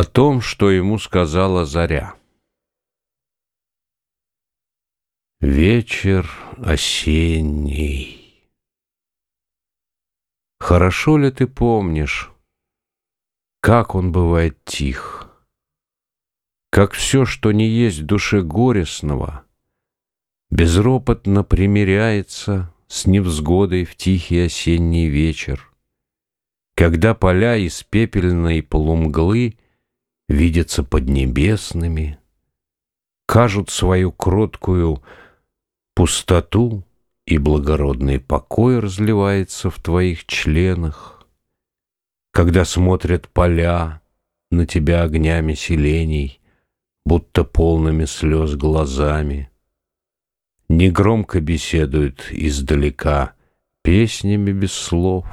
О том, что ему сказала Заря. Вечер осенний. Хорошо ли ты помнишь, как он бывает тих, как все, что не есть в душе горестного, безропотно примиряется с невзгодой в тихий осенний вечер, когда поля из пепельной полумглы — видятся поднебесными, кажут свою кроткую пустоту, и благородный покой разливается в твоих членах, когда смотрят поля на тебя огнями селений, будто полными слез глазами, негромко беседуют издалека песнями без слов,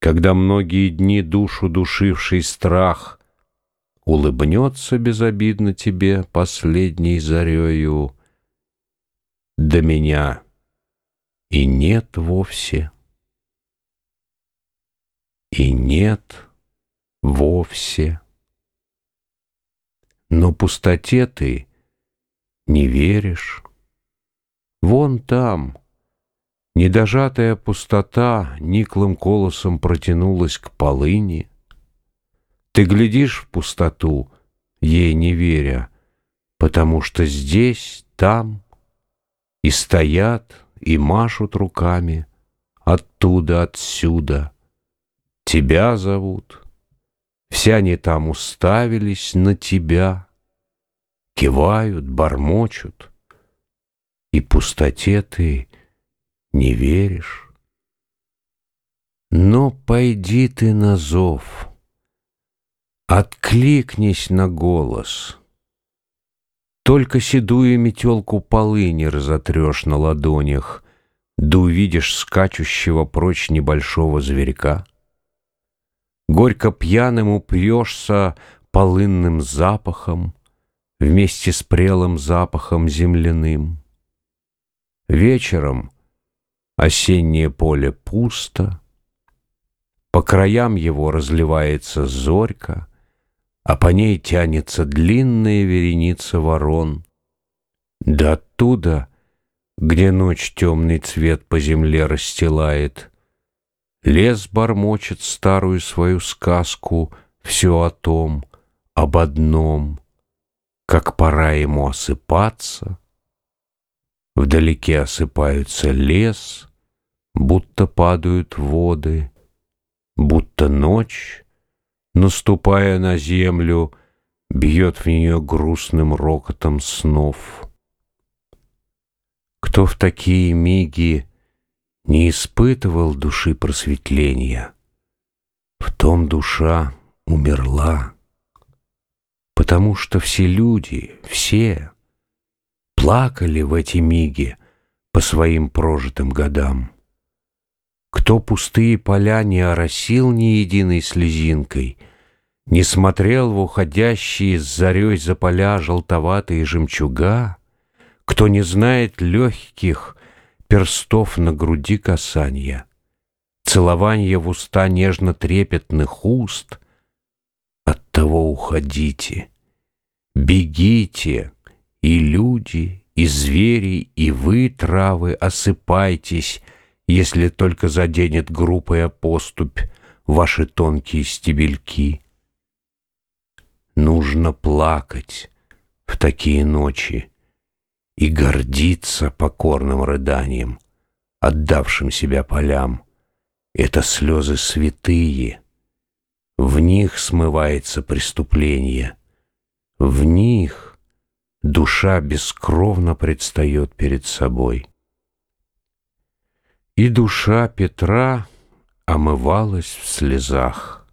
когда многие дни душу душивший страх — улыбнется безобидно тебе последней зарею. До меня и нет вовсе, и нет вовсе. Но пустоте ты не веришь. Вон там, недожатая пустота никлым колосом протянулась к полыни — ты глядишь в пустоту, ей не веря, Потому что здесь, там И стоят, и машут руками Оттуда, отсюда. Тебя зовут. Все они там уставились на тебя, Кивают, бормочут, И пустоте ты не веришь. Но пойди ты на зов — Откликнись на голос. Только седую метелку полыни разотрешь на ладонях, Да увидишь скачущего прочь небольшого зверька. Горько пьяным упрешься полынным запахом Вместе с прелым запахом земляным. Вечером осеннее поле пусто, По краям его разливается зорька — а по ней тянется длинная вереница ворон. Да оттуда, где ночь темный цвет по земле расстилает, лес бормочет старую свою сказку все о том, об одном, как пора ему осыпаться. Вдалеке осыпаются лес, будто падают воды, будто ночь наступая на землю, бьет в нее грустным рокотом снов. Кто в такие миги не испытывал души просветления, в том душа умерла, потому что все люди, все плакали в эти миги по своим прожитым годам. Кто пустые поля не оросил ни единой слезинкой, Не смотрел в уходящие с зарей за поля желтоватые жемчуга, Кто не знает легких перстов на груди касания, Целования в уста нежно-трепетных уст, От того уходите, бегите, и люди, и звери, и вы, травы, осыпайтесь — если только заденет группая поступь Ваши тонкие стебельки. Нужно плакать в такие ночи И гордиться покорным рыданием, Отдавшим себя полям. Это слезы святые, В них смывается преступление, В них душа бескровно предстает перед собой. И душа Петра омывалась в слезах.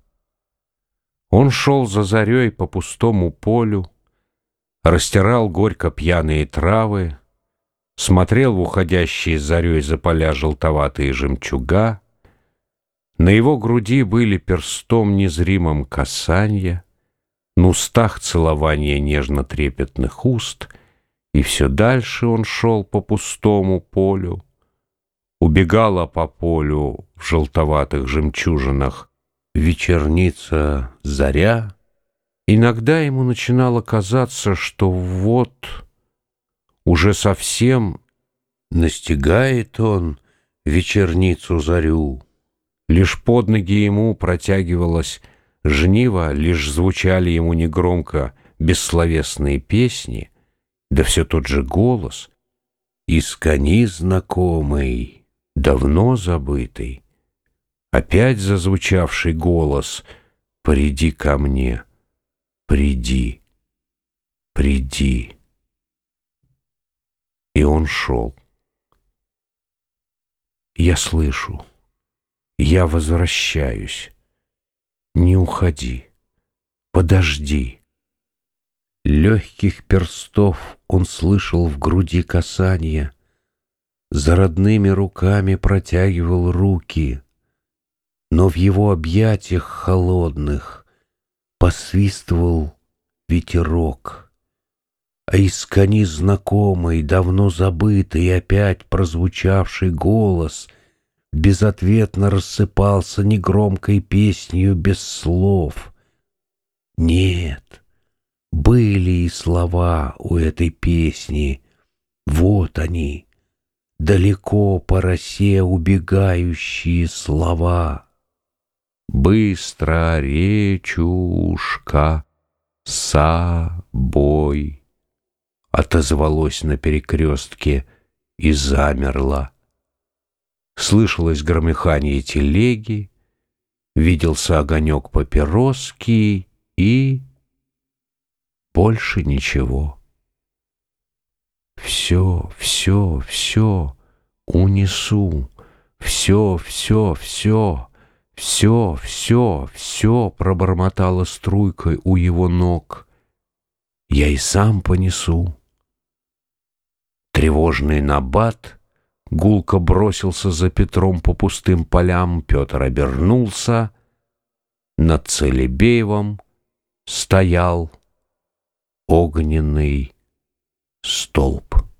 Он шел за зарей по пустому полю, Растирал горько пьяные травы, Смотрел в уходящие зарей за поля желтоватые жемчуга. На его груди были перстом незримым касанья, На устах целования нежно-трепетных уст, И все дальше он шел по пустому полю, Убегала по полю в желтоватых жемчужинах Вечерница заря, Иногда ему начинало казаться, что вот уже совсем настигает он вечерницу зарю. Лишь под ноги ему протягивалась жнива, лишь звучали ему негромко бессловесные песни, да все тот же голос, искони знакомый, давно забытый, опять зазвучавший голос «Приди ко мне, приди, приди». И он шел. Я слышу, я возвращаюсь. Не уходи, подожди. Легких перстов он слышал в груди касания, За родными руками протягивал руки, Но в его объятиях холодных Посвистывал ветерок. А из кони знакомый, давно забытый опять прозвучавший голос Безответно рассыпался негромкой песнью без слов. Нет, были и слова у этой песни. Вот они, далеко по росе убегающие слова. Быстро речушка собой отозвалось на перекрестке и замерла. Слышалось громыхание телеги, виделся огонек папироски и больше ничего. Все, все, все унесу, все, все, все, все, все, все пробормотала струйкой у его ног. Я и сам понесу. Тревожный набат гулко бросился за Петром по пустым полям. Петр обернулся. Над Целебеевым стоял огненный столб.